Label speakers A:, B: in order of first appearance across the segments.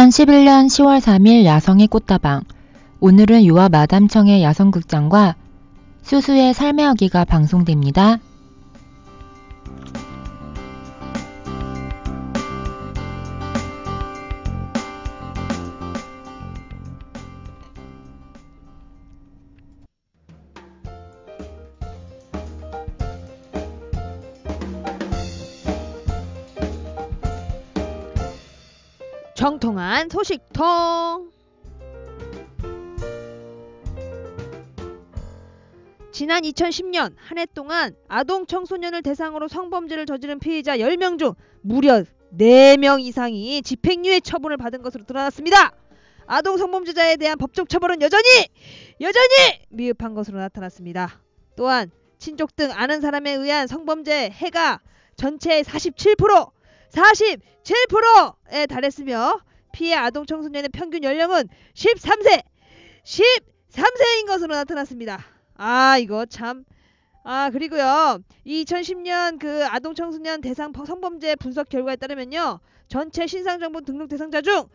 A: 2011년 10월 3일 야성의 꽃다방. 오늘은 유아 마담청의 야성극장과 수수의 삶의 여기가 방송됩니다.
B: 한 소식통. 지난 2010년 한 해 동안 아동 청소년을 대상으로 성범죄를 저지른 피해자 10명 중 무려 4명 이상이 집행유예 처분을 받은 것으로 드러났습니다. 아동 성범죄자에 대한 법적 처벌은 여전히 여전히 미흡한 것으로 나타났습니다. 또한 친족 등 아는 사람에 의한 성범죄 해가 전체의 47% 47%에 달했으며 피해 아동 청소년의 평균 연령은 13세 13세인 것으로 나타났습니다. 아 이거 참. 아 그리고요 2010년 그 아동 청소년 대상 성범죄 분석 결과에 따르면요 전체 신상정보 등록 대상자 중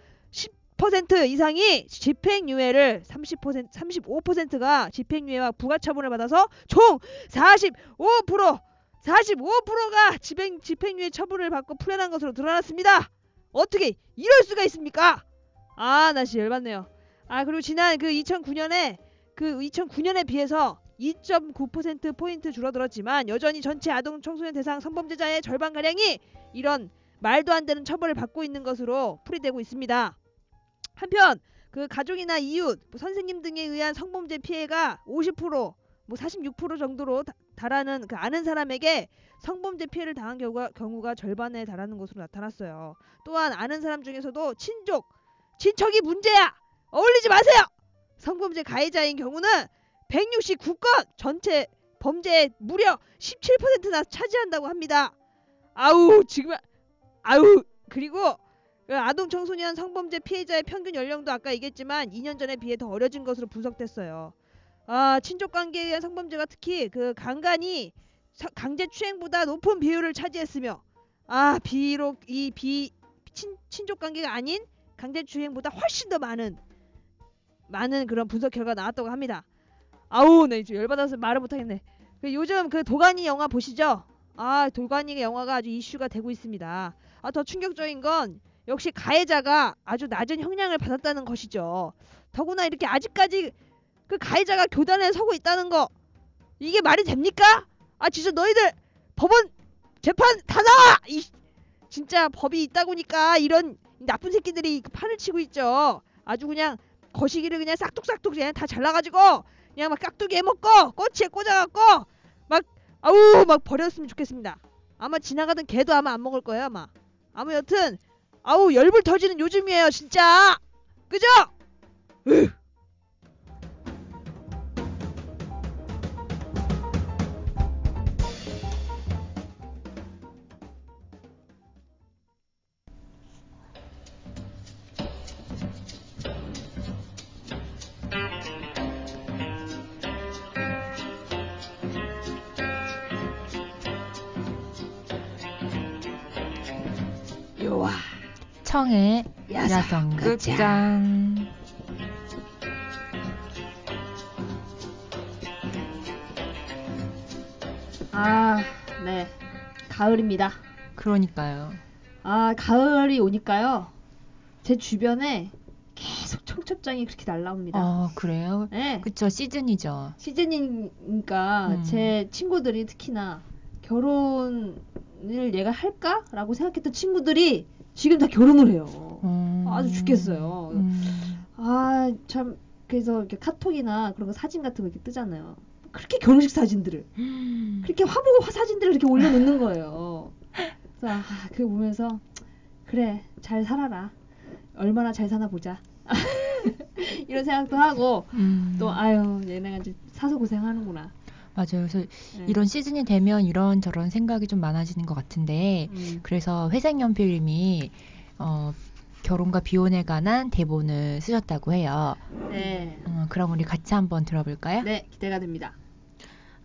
B: 10% 이상이 집행유예를 30% 35%가 집행유예와 부가처분을 받아서 총 45% 45%가 집행 집행유예 처분을 받고 풀려난 것으로 드러났습니다. 어떻게 이럴 수가 있습니까? 아, 나 진짜 열받네요. 아, 그리고 지난 그 2009년에 그 2009년에 비해서 2.9% 포인트 줄어들었지만 여전히 전체 아동 청소년 대상 성범죄자의 절반 가량이 이런 말도 안 되는 처벌을 받고 있는 것으로 풀이되고 있습니다. 한편 그 가족이나 이웃, 뭐 선생님 등에 의한 성범죄 피해가 50%, 뭐 46% 정도로 다, 달하는 그 아는 사람에게 성범죄 피해를 당한 경우가, 경우가 절반에 달하는 것으로 나타났어요. 또한 아는 사람 중에서도 친족, 친척이 문제야. 어울리지 마세요. 성범죄 가해자인 경우는 169건 전체 범죄의 무려 17%나 차지한다고 합니다. 아우 지금 아우 그리고 그 아동 청소년 성범죄 피해자의 평균 연령도 아까 얘기했지만 2년 전에 비해 더 어려진 것으로 분석됐어요. 아 친족 관계에 의한 성범죄가 특히 그 강간이 강제 추행보다 높은 비율을 차지했으며 아 비록 이 비 친족 관계가 아닌 강제 추행보다 훨씬 더 많은 많은 그런 분석 결과가 나왔다고 합니다. 아우 나 이제 열받아서 말을 못하겠네. 그 요즘 그 도가니 영화 보시죠? 아 도가니 영화가 아주 이슈가 되고 있습니다. 아 더 충격적인 건 역시 가해자가 아주 낮은 형량을 받았다는 것이죠. 더구나 이렇게 아직까지 그 가해자가 교단에 서고 있다는 거 이게 말이 됩니까? 아 진짜 너희들 법원 재판 다 나와! 이 진짜 법이 있다고니까 이런 나쁜 새끼들이 그 판을 치고 있죠. 아주 그냥 거시기를 그냥 싹둑싹둑 그냥 다 잘라가지고 그냥 막 깍두기 해먹고 꼬치에 꽂아갖고 막 아우 막 버렸으면 좋겠습니다. 아마 지나가던 개도 아마 안 먹을 거예요 아마. 아무 여튼 아우 열불 터지는 요즘이에요 진짜. 그죠? 으.
A: 청의
B: 야성
A: 야성극장.
B: 아, 네. 가을입니다.
A: 그러니까요.
B: 아, 가을이 오니까요. 제 주변에 계속 청첩장이 그렇게 날라옵니다.
A: 어 그래요?
B: 네.
A: 그쵸 시즌이죠.
B: 시즌이니까
A: 음.
B: 제 친구들이 특히나 결혼을 얘가 할까라고 생각했던 친구들이 지금 다 결혼을 해요.
A: 음.
B: 아주 죽겠어요.
A: 음.
B: 아, 참 그래서 이렇게 카톡이나 그런 거 사진 같은 거 이렇게 뜨잖아요. 그렇게 결혼식 사진들을 그렇게 화보고 화 사진들을 이렇게 올려놓는 거예요. 그래서 아, 그거 보면서 그래 잘 살아라. 얼마나 잘 사나 보자. 이런 생각도 하고
A: 음.
B: 또 아유 얘네가 이제 사서 고생하는구나.
A: 맞아요. 그래서
B: 네.
A: 이런 시즌이 되면 이런 저런 생각이 좀 많아지는 것 같은데
B: 음.
A: 그래서 회생연필님이 어, 결혼과 비혼에 관한 대본을 쓰셨다고 해요.
B: 네.
A: 어, 그럼 우리 같이 한번 들어볼까요?
B: 네 기대가 됩니다.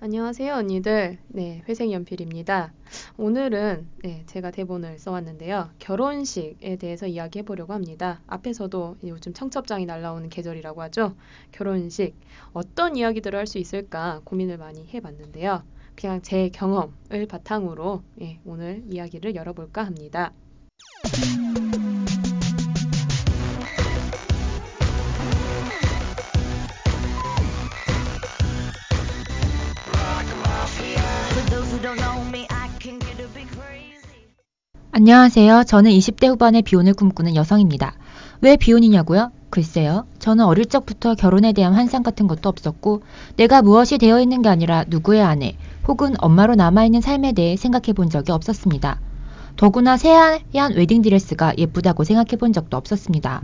C: 안녕하세요, 언니들. 네, 회생연필입니다. 오늘은 네, 제가 대본을 써왔는데요. 결혼식에 대해서 이야기해 보려고 합니다. 앞에서도 요즘 청첩장이 날라오는 계절이라고 하죠. 결혼식 어떤 이야기들을 할 수 있을까 고민을 많이 해봤는데요. 그냥 제 경험을 바탕으로 예, 오늘 이야기를 열어볼까 합니다.
A: 안녕하세요. 저는 20대 후반의 비혼을 꿈꾸는 여성입니다. 왜 비혼이냐고요? 글쎄요. 저는 어릴 적부터 결혼에 대한 환상 같은 것도 없었고 내가 무엇이 되어 있는 게 아니라 누구의 아내 혹은 엄마로 남아있는 삶에 대해 생각해 본 적이 없었습니다. 더구나 새하얀 웨딩드레스가 예쁘다고 생각해 본 적도 없었습니다.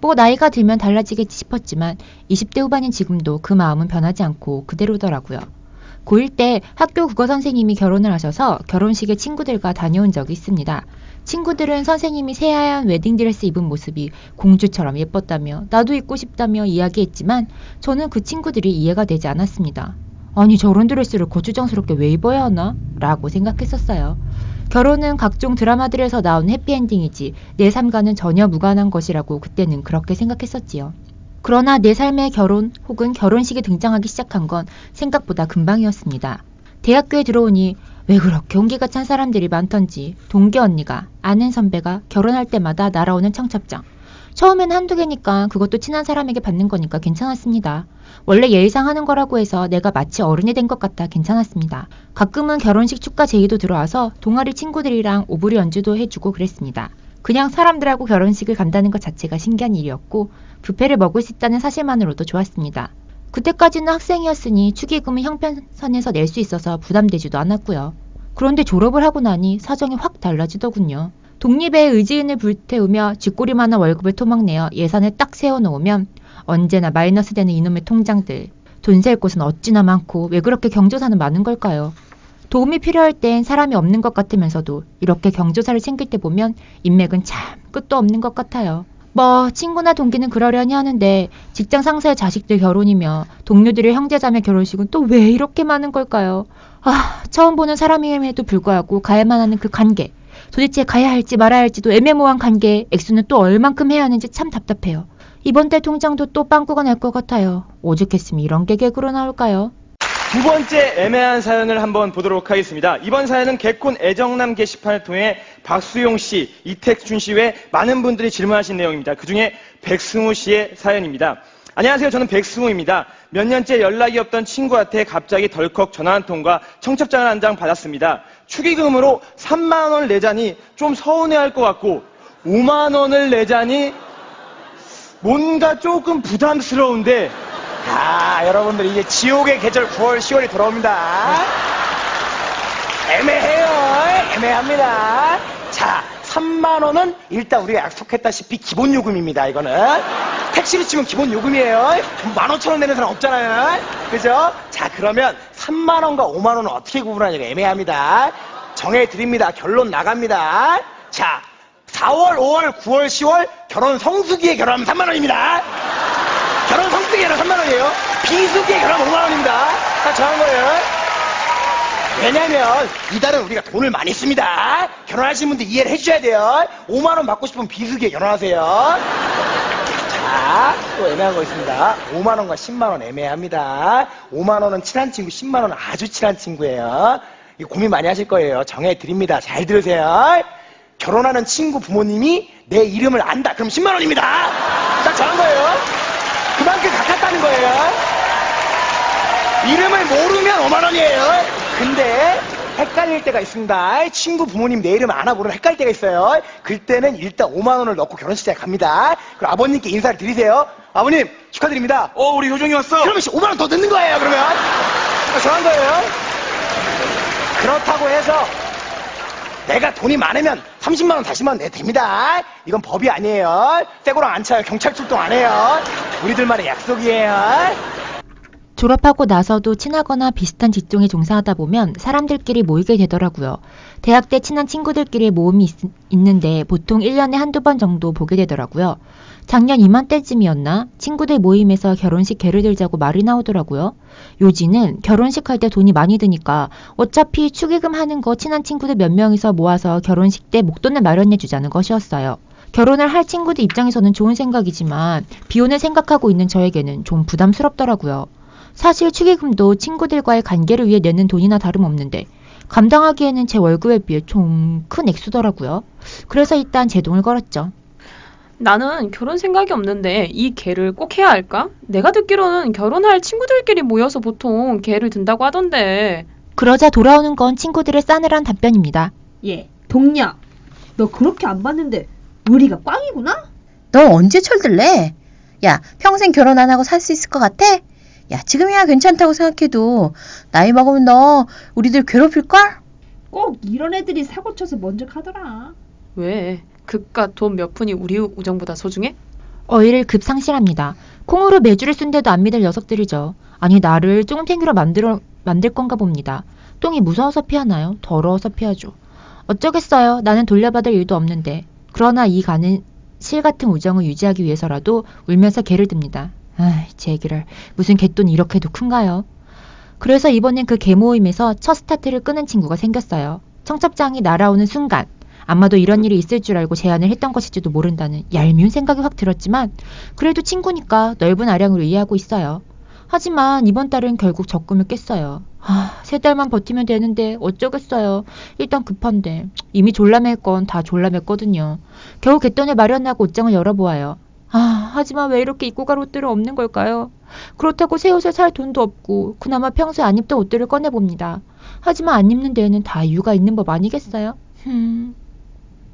A: 뭐 나이가 들면 달라지겠지 싶었지만 20대 후반인 지금도 그 마음은 변하지 않고 그대로더라고요. 고1 때 학교 국어 선생님이 결혼을 하셔서 결혼식에 친구들과 다녀온 적이 있습니다. 친구들은 선생님이 새하얀 웨딩드레스 입은 모습이 공주처럼 예뻤다며 나도 입고 싶다며 이야기했지만 저는 그 친구들이 이해가 되지 않았습니다. 아니 저런 드레스를 거추장스럽게 왜 입어야 하나? 라고 생각했었어요. 결혼은 각종 드라마들에서 나온 해피엔딩이지 내 삶과는 전혀 무관한 것이라고 그때는 그렇게 생각했었지요. 그러나 내 삶의 결혼 혹은 결혼식이 등장하기 시작한 건 생각보다 금방이었습니다. 대학교에 들어오니 왜 그렇게 온기가 찬 사람들이 많던지 동기 언니가 아는 선배가 결혼할 때마다 날아오는 청첩장. 처음엔 한두 개니까 그것도 친한 사람에게 받는 거니까 괜찮았습니다. 원래 예의상 하는 거라고 해서 내가 마치 어른이 된 것 같아 괜찮았습니다. 가끔은 결혼식 축가 제의도 들어와서 동아리 친구들이랑 오브리 연주도 해주고 그랬습니다. 그냥 사람들하고 결혼식을 간다는 것 자체가 신기한 일이었고 뷔페를 먹을 수 있다는 사실만으로도 좋았습니다. 그때까지는 학생이었으니 축의금은 형편선에서 낼 수 있어서 부담되지도 않았고요. 그런데 졸업을 하고 나니 사정이 확 달라지더군요. 독립의 의지인을 불태우며 쥐꼬리만한 월급을 토막내어 예산을 딱 세워놓으면 언제나 마이너스 되는 이놈의 통장들. 돈 셀 곳은 어찌나 많고 왜 그렇게 경조사는 많은 걸까요? 도움이 필요할 땐 사람이 없는 것 같으면서도 이렇게 경조사를 챙길 때 보면 인맥은 참 끝도 없는 것 같아요. 뭐 친구나 동기는 그러려니 하는데 직장 상사의 자식들 결혼이며 동료들의 형제자매 결혼식은 또 왜 이렇게 많은 걸까요? 아 처음 보는 사람임에도 불구하고 가야만 하는 그 관계 도대체 가야 할지 말아야 할지도 애매모호한 관계에 액수는 또 얼만큼 해야 하는지 참 답답해요. 이번 달 통장도 또 빵꾸가 날 것 같아요. 오죽했으면 이런 게 개그로 나올까요?
D: 두 번째 애매한 사연을 한번 보도록 하겠습니다. 이번 사연은 개콘 애정남 게시판을 통해 박수용 씨, 이택준 씨 외 많은 분들이 질문하신 내용입니다. 그 중에 백승우 씨의 사연입니다. 안녕하세요. 저는 백승우입니다. 몇 년째 연락이 없던 친구한테 갑자기 덜컥 전화 한 통과 청첩장을 한 장 받았습니다. 축의금으로 3만 원을 내자니 좀 서운해할 것 같고 5만 원을 내자니 뭔가 조금 부담스러운데
E: 아, 여러분들 이제 지옥의 계절 9월, 10월이 돌아옵니다. 애매해요. 애매합니다. 자, 3만 원은 일단 우리가 약속했다시피 기본 요금입니다. 이거는 택시로 치면 기본 요금이에요. 15,000원 내는 사람 없잖아요. 그죠? 자, 그러면 3만 원과 5만 원은 어떻게 구분하냐가 애매합니다. 정해 드립니다. 결론 나갑니다. 자, 4월, 5월, 9월, 10월 결혼 성수기에 결혼하면 3만 원입니다. 결혼 성수기에는 3만 원이에요. 비수기에 결혼하면 5만 원입니다. 다 정한 거예요. 왜냐면 이달은 우리가 돈을 많이 씁니다. 결혼하신 분들 이해를 해주셔야 돼요. 5만 원 받고 싶으면 비수기에 결혼하세요. 자, 또 애매한 거 있습니다. 5만 원과 10만 원 애매합니다. 5만 원은 친한 친구, 10만 원은 아주 친한 친구예요. 이거 고민 많이 하실 거예요. 정해 드립니다. 잘 들으세요. 결혼하는 친구 부모님이 내 이름을 안다. 그럼 10만 원입니다. 딱 정한 거예요. 그만큼 가깝다는 거예요. 이름을 모르면 5만 원이에요. 근데 헷갈릴 때가 있습니다. 친구 부모님 내 이름 모르면 헷갈릴 때가 있어요. 그때는 일단 5만 원을 넣고 결혼식장에 갑니다. 그리고 아버님께 인사를 드리세요. 아버님 축하드립니다.
D: 어 우리 효정이 왔어.
E: 그러면 5만 원 더 넣는 거예요. 그러면 정한 거예요. 그렇다고 해서 내가 돈이 많으면 30만 원, 40만 원 내도 됩니다. 이건 법이 아니에요. 떼고랑 안 차요. 경찰 출동 안 해요. 우리들만의 약속이에요.
A: 졸업하고 나서도 친하거나 비슷한 직종에 종사하다 보면 사람들끼리 모이게 되더라고요. 대학 때 친한 친구들끼리 모임이 있, 는데 보통 1년에 한두 번 정도 보게 되더라고요. 작년 이맘때쯤이었나 친구들 모임에서 결혼식 개를 들자고 말이 나오더라고요. 요지는 결혼식 할 때 돈이 많이 드니까 어차피 축의금 하는 거 친한 친구들 몇 명이서 모아서 결혼식 때 목돈을 마련해 주자는 것이었어요. 결혼을 할 친구들 입장에서는 좋은 생각이지만 비혼을 생각하고 있는 저에게는 좀 부담스럽더라고요. 사실 축의금도 친구들과의 관계를 위해 내는 돈이나 다름없는데 감당하기에는 제 월급에 비해 좀 큰 액수더라고요. 그래서 일단 제 돈을 걸었죠.
C: 나는 결혼 생각이 없는데 이 개를 꼭 해야 할까? 내가 듣기로는 결혼할 친구들끼리 모여서 보통 개를 든다고 하던데.
A: 그러자 돌아오는 건 친구들의 싸늘한 답변입니다.
B: 예, 동냐. 너 그렇게 안 봤는데 우리가 꽝이구나?
F: 너 언제 철들래? 야, 평생 결혼 안 하고 살 수 있을 것 같아? 야, 지금이야 괜찮다고 생각해도 나이 먹으면 너 우리들 괴롭힐걸?
B: 꼭 이런 애들이 사고 쳐서 먼저 가더라.
C: 왜? 그깟 돈몇 푼이 우리 우정보다 소중해?
A: 어이를 급상실합니다. 콩으로 매주를 쓴데도 안 믿을 녀석들이죠. 아니 나를 쫑탱이로 만들어 만들 건가 봅니다. 똥이 무서워서 피하나요? 더러워서 피하죠. 어쩌겠어요. 나는 돌려받을 일도 없는데. 그러나 이 가는 실 같은 우정을 유지하기 위해서라도 울면서 개를 듭니다. 아이, 제 얘기를. 무슨 개돈이 이렇게도 큰가요? 그래서 이번엔 그 개 모임에서 첫 스타트를 끄는 친구가 생겼어요. 청첩장이 날아오는 순간 아마도 이런 일이 있을 줄 알고 제안을 했던 것일지도 모른다는 얄미운 생각이 확 들었지만 그래도 친구니까 넓은 아량으로 이해하고 있어요. 하지만 이번 달은 결국 적금을 깼어요. 아, 세 달만 버티면 되는데 어쩌겠어요. 일단 급한데 이미 졸라맬 건 다 졸라맸거든요. 겨우 갯돈을 마련하고 옷장을 열어보아요. 아, 하지만 왜 이렇게 입고 갈 옷들은 없는 걸까요? 그렇다고 새 옷을 살 돈도 없고 그나마 평소에 안 입던 옷들을 꺼내봅니다. 하지만 안 입는 데에는 다 이유가 있는 법 아니겠어요? 흠.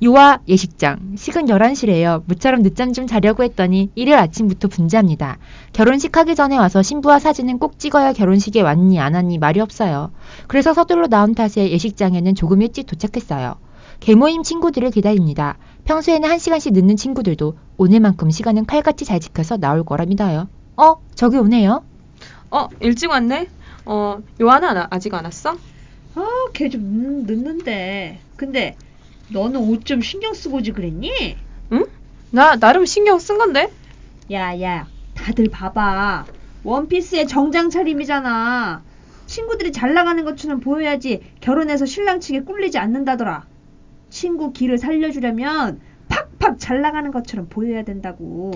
A: 유아 예식장 식은 11시래요. 무처럼 늦잠 좀 자려고 했더니 일요일 아침부터 분주합니다. 결혼식 하기 전에 와서 신부와 사진은 꼭 찍어야 결혼식에 왔니 안 왔니 말이 없어요. 그래서 서둘러 나온 탓에 예식장에는 조금 일찍 도착했어요. 개모임 친구들을 기다립니다. 평소에는 한 시간씩 늦는 친구들도 오늘만큼 시간은 칼같이 잘 지켜서 나올 거라 믿어요. 어? 저기 오네요.
C: 어, 일찍 왔네? 어, 요한아 아직 안 왔어?
B: 아, 걔 좀 늦는데. 근데 너는 옷 좀 신경 쓰고 오지 그랬니?
C: 나 나름 신경 쓴 건데.
B: 야, 야, 다들 봐봐. 원피스의 정장 차림이잖아. 친구들이 잘 나가는 것처럼 보여야지 결혼해서 신랑 측에 꿀리지 않는다더라. 친구 길을 살려주려면 팍팍 잘 나가는 것처럼 보여야 된다고.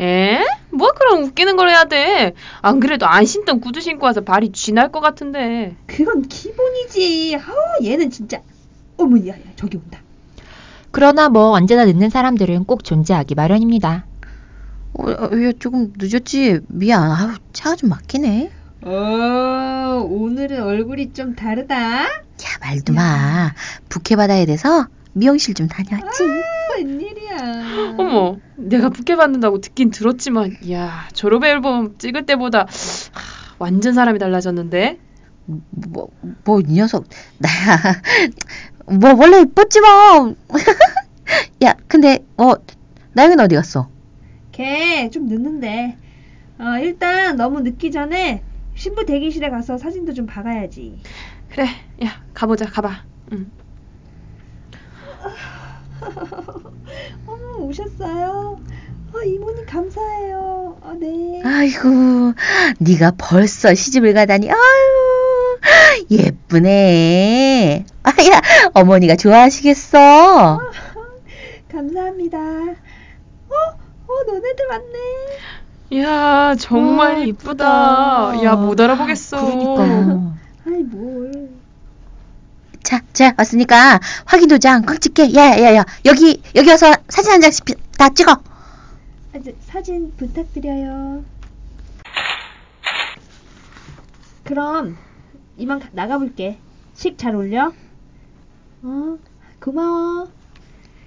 C: 에? 뭐 그런 웃기는 걸 해야 돼? 안 그래도 안 신던 구두 신고 와서 발이 쥐날 것 같은데.
B: 그건 기본이지. 아, 얘는 진짜. 어머, 야, 야, 저기 온다.
A: 그러나 뭐 언제나 늦는 사람들은 꼭 존재하기 마련입니다.
F: 어, 어, 야, 조금 늦었지? 미안. 아우, 차가 좀 막히네.
B: 어, 오늘은 얼굴이 좀 다르다.
F: 야, 말도 마. 부케 받아야 돼서 미용실 좀 다녀왔지.
B: 웬일이야.
C: 어머, 내가 부케 받는다고 듣긴 들었지만, 이야, 졸업 앨범 찍을 때보다 하, 완전 사람이 달라졌는데.
F: 뭐, 뭐, 이 녀석, 나야. 뭐, 원래 이뻤지 뭐. 야, 근데, 어, 나영이는 어디 갔어?
B: 걔 좀 늦는데. 어, 일단 너무 늦기 전에 신부 대기실에 가서 사진도 좀 박아야지.
C: 그래, 야, 가보자, 가봐. 응.
B: 어머, 오셨어요? 아, 이모님 감사해요. 아, 네.
F: 아이고, 네가 벌써 시집을 가다니, 아유, 예쁘네. 아야, 어머니가 좋아하시겠어.
B: 감사합니다. 어, 어, 너네들 왔네.
C: 이야, 정말
A: 와,
C: 이쁘다.
A: 이쁘다.
C: 야, 못 알아보겠어.
A: 그러니까.
B: 아이, 뭘.
F: 자, 자, 왔으니까 확인 도장 꽉 찍게. 야, 야, 야, 여기, 여기 와서 사진 한 장씩 피- 다 찍어.
B: 아, 저, 사진 부탁드려요. 그럼 이만 가- 나가볼게. 식 잘 올려? 어, 고마워.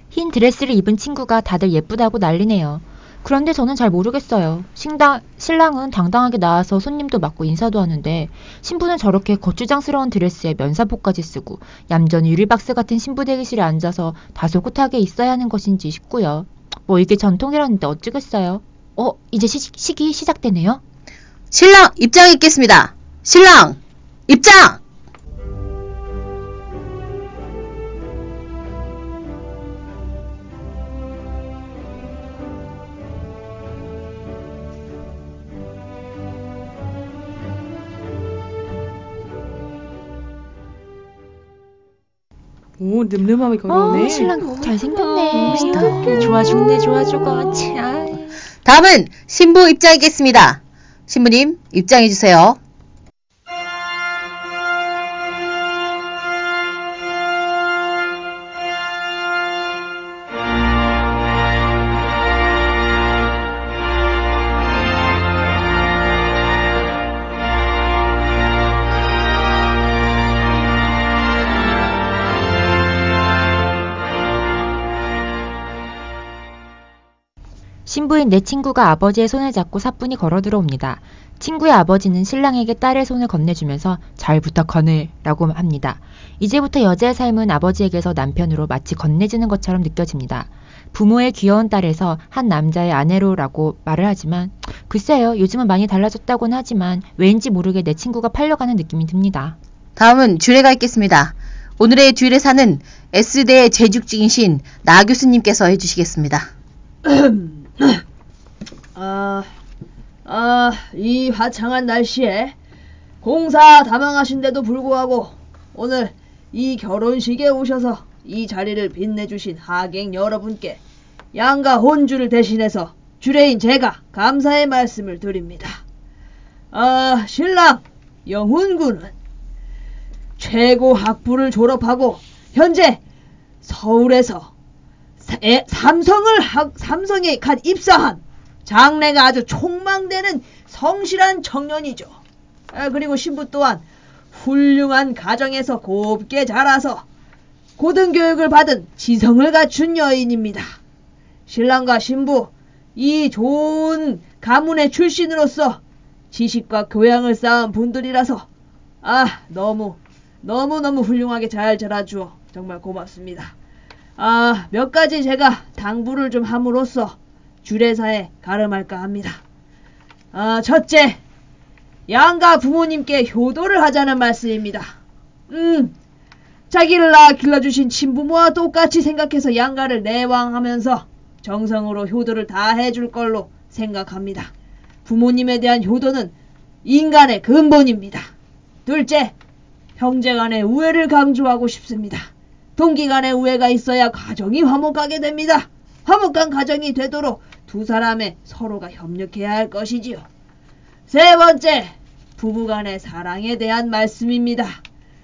A: 흰 드레스를 입은 친구가 다들 예쁘다고 난리네요. 그런데 저는 잘 모르겠어요. 신당, 신랑은 당당하게 나와서 손님도 맞고 인사도 하는데 신부는 저렇게 거추장스러운 드레스에 면사포까지 쓰고 얌전히 유리박스 같은 신부 대기실에 앉아서 다소 꿋하게 있어야 하는 것인지 싶고요. 뭐 이게 전통이라는데 어쩌겠어요. 어, 이제 시, 식이 시작되네요.
F: 신랑 입장 있겠습니다. 신랑 입장!
C: 오, 늠름함이 강하네.
A: 어, 신랑 어, 잘생겼네.
F: 어, 멋있다.
A: 좋아 죽네, 좋아 죽어.
F: 다음은 신부 입장이겠습니다. 신부님, 입장해주세요.
A: 신부인 내 친구가 아버지의 손을 잡고 사뿐히 걸어 들어옵니다. 친구의 아버지는 신랑에게 딸의 손을 건네주면서 잘 부탁하네 라고 합니다. 이제부터 여자의 삶은 아버지에게서 남편으로 마치 건네지는 것처럼 느껴집니다. 부모의 귀여운 딸에서 한 남자의 아내로라고 말을 하지만 글쎄요 요즘은 많이 달라졌다고는 하지만 왠지 모르게 내 친구가 팔려가는 느낌이 듭니다.
F: 다음은 주례가 있겠습니다. 오늘의 주례사는 S대의 재직중이신 나 교수님께서 해주시겠습니다.
B: 아, 아, 이 화창한 날씨에 공사 다망하신데도 불구하고 오늘 이 결혼식에 오셔서 이 자리를 빛내주신 하객 여러분께 양가 혼주를 대신해서 주례인 제가 감사의 말씀을 드립니다. 아, 신랑 영훈군은 최고 학부를 졸업하고 현재 서울에서 삼성을 학- 삼성에 갓 입사한 장래가 아주 촉망되는 성실한 청년이죠. 아, 그리고 신부 또한 훌륭한 가정에서 곱게 자라서 고등교육을 받은 지성을 갖춘 여인입니다. 신랑과 신부 이 좋은 가문의 출신으로서 지식과 교양을 쌓은 분들이라서 아 너무 너무 너무 훌륭하게 잘 자라주어 정말 고맙습니다. 아, 몇 가지 제가 당부를 좀 함으로써 주례사에 가름할까 합니다. 아, 첫째, 양가 부모님께 효도를 하자는 말씀입니다. 음, 자기를 낳아 길러주신 친부모와 똑같이 생각해서 양가를 내왕하면서 정성으로 효도를 다 해줄 걸로 생각합니다. 부모님에 대한 효도는 인간의 근본입니다. 둘째, 형제 간의 우애를 강조하고 싶습니다. 동기 간의 우애가 있어야 가정이 화목하게 됩니다. 화목한 가정이 되도록 두 사람의 서로가 협력해야 할 것이지요. 세 번째, 부부 간의 사랑에 대한 말씀입니다.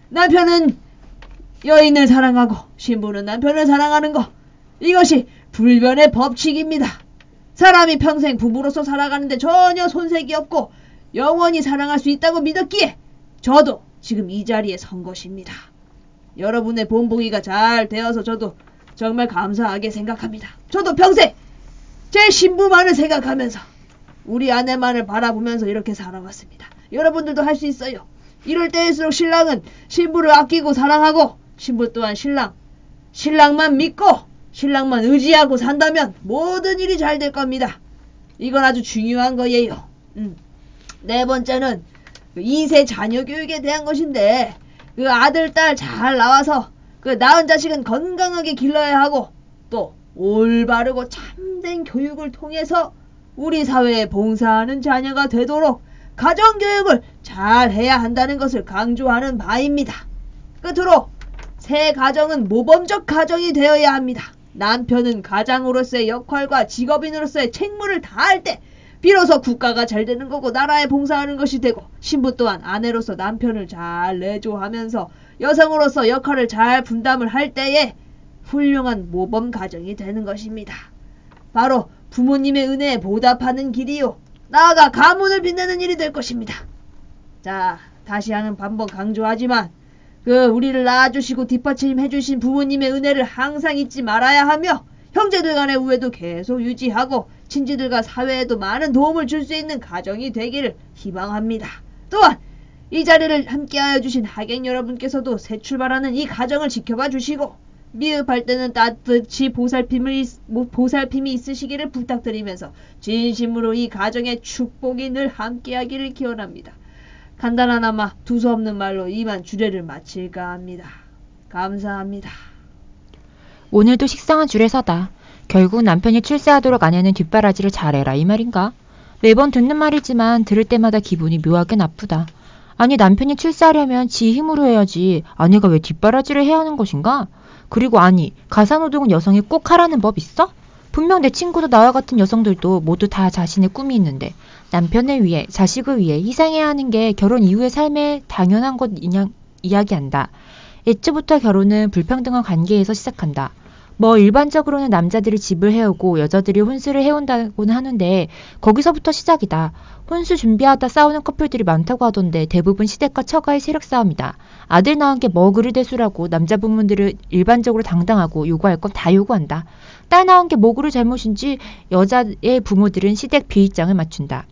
B: 남편은 여인을 사랑하고 신부는 남편을 사랑하는 것. 이것이 불변의 법칙입니다. 사람이 평생 부부로서 살아가는데 전혀 손색이 없고 영원히 사랑할 수 있다고 믿었기에 저도 지금 이 자리에 선 것입니다. 여러분의 본보기가 잘 되어서 저도 정말 감사하게 생각합니다. 저도 평생 제 신부만을 생각하면서 우리 아내만을 바라보면서 이렇게 살아왔습니다. 여러분들도 할 수 있어요. 이럴 때일수록 신랑은 신부를 아끼고 사랑하고 신부 또한 신랑 신랑만 믿고 신랑만 의지하고 산다면 모든 일이 잘 될 겁니다. 이건 아주 중요한 거예요. 음. 네 번째는 그 2세 자녀 교육에 대한 것인데 그 아들 딸 잘 나와서 그 낳은 자식은 건강하게 길러야 하고 또 올바르고 참된 교육을 통해서 우리 사회에 봉사하는 자녀가 되도록 가정 교육을 잘 해야 한다는 것을 강조하는 바입니다. 끝으로 새 가정은 모범적 가정이 되어야 합니다. 남편은 가장으로서의 역할과 직업인으로서의 책무를 다할 때 비로소 국가가 잘 되는 거고 나라에 봉사하는 것이 되고 신부 또한 아내로서 남편을 잘 내조하면서 여성으로서 역할을 잘 분담을 할 때에 훌륭한 모범 가정이 되는 것입니다. 바로 부모님의 은혜에 보답하는 길이요. 나아가 가문을 빛내는 일이 될 것입니다. 자, 다시 하는 반복 강조하지만 그 우리를 낳아주시고 뒷받침해주신 부모님의 은혜를 항상 잊지 말아야 하며 형제들 간의 우애도 계속 유지하고 친지들과 사회에도 많은 도움을 줄 수 있는 가정이 되기를 희망합니다. 또한 이 자리를 함께하여 주신 하객 여러분께서도 새 출발하는 이 가정을 지켜봐 주시고 미흡할 때는 따뜻이 보살핌을 있- 뭐, 보살핌이 있으시기를 부탁드리면서 진심으로 이 가정의 축복이 늘 함께하기를 기원합니다. 간단하나마 두서없는 말로 이만 주례를 마칠까 합니다. 감사합니다.
A: 오늘도 식상한 주례사다. 결국 남편이 출세하도록 아내는 뒷바라지를 잘해라 이 말인가? 매번 듣는 말이지만 들을 때마다 기분이 묘하게 나쁘다. 아니 남편이 출세하려면 지 힘으로 해야지 아내가 왜 뒷바라지를 해야 하는 것인가? 그리고 아니, 가사노동은 여성이 꼭 하라는 법 있어? 분명 내 친구도 나와 같은 여성들도 모두 다 자신의 꿈이 있는데 남편을 위해 자식을 위해 희생해야 하는 게 결혼 이후의 삶에 당연한 것 이냐, 이야기한다. 애초부터 결혼은 불평등한 관계에서 시작한다. 뭐 일반적으로는 남자들이 집을 해오고 여자들이 혼수를 해온다고는 하는데 거기서부터 시작이다. 혼수 준비하다 싸우는 커플들이 많다고 하던데 대부분 시댁과 처가의 세력 싸움이다. 아들 낳은 게 뭐 그리 대수라고 남자 부모들은 일반적으로 당당하고 요구할 건 다 요구한다. 딸 낳은 게 뭐 그리 잘못인지 여자의 부모들은 시댁 비입장을 맞춘다.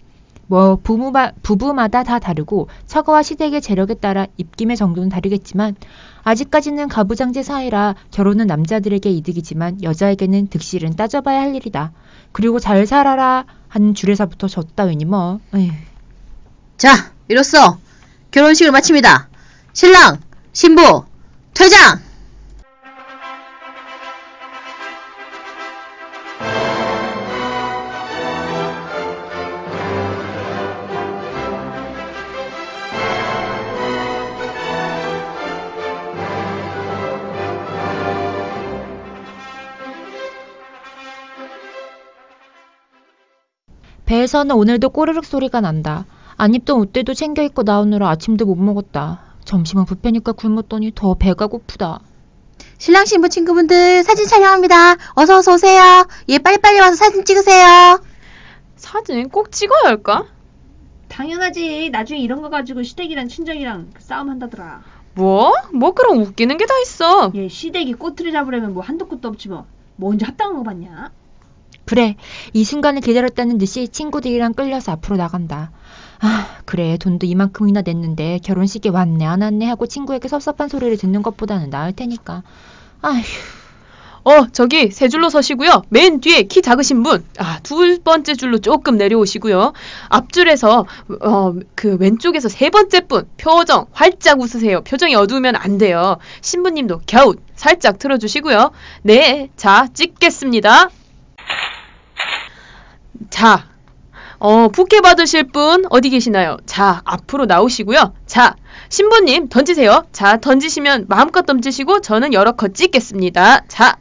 A: 뭐 부부마, 부부마다 다 다르고 처가와 시댁의 재력에 따라 입김의 정도는 다르겠지만 아직까지는 가부장제 사이라 결혼은 남자들에게 이득이지만 여자에게는 득실은 따져봐야 할 일이다. 그리고 잘 살아라 하는 줄에서부터 졌다으니 뭐. 에휴.
F: 자, 이로써 결혼식을 마칩니다. 신랑, 신부, 퇴장!
A: 배에서는 오늘도 꼬르륵 소리가 난다. 안 입던 옷들도 챙겨 입고 나오느라 아침도 못 먹었다. 점심은 뷔페니까 굶었더니 더 배가 고프다.
F: 신랑, 신부 친구분들 사진 촬영합니다. 어서 어서 오세요. 예, 빨리빨리 와서 사진 찍으세요.
C: 사진 꼭 찍어야 할까?
B: 당연하지. 나중에 이런 거 가지고 시댁이랑 친정이랑 싸움 한다더라.
C: 뭐? 뭐 그런 웃기는 게 다 있어.
B: 얘 시댁이 꼬투리 잡으려면 뭐 한도 끝도 없지 뭐. 뭐 언제 합당한 거 봤냐?
A: 그래, 이 순간을 기다렸다는 듯이 친구들이랑 끌려서 앞으로 나간다. 아, 그래, 돈도 이만큼이나 냈는데 결혼식에 왔네, 안 왔네 하고 친구에게 섭섭한 소리를 듣는 것보다는 나을 테니까. 아휴,
C: 어, 저기 세 줄로 서시고요. 맨 뒤에 키 작으신 분, 아, 두 번째 줄로 조금 내려오시고요. 앞줄에서 어, 그 왼쪽에서 세 번째 분, 표정 활짝 웃으세요. 표정이 어두우면 안 돼요. 신부님도 갸웃 살짝 틀어주시고요. 네, 자 찍겠습니다. 자, 어, 부케 받으실 분 어디 계시나요? 자, 앞으로 나오시고요. 자, 신부님 던지세요. 자, 던지시면 마음껏 던지시고 저는 여러 컷 찍겠습니다. 자.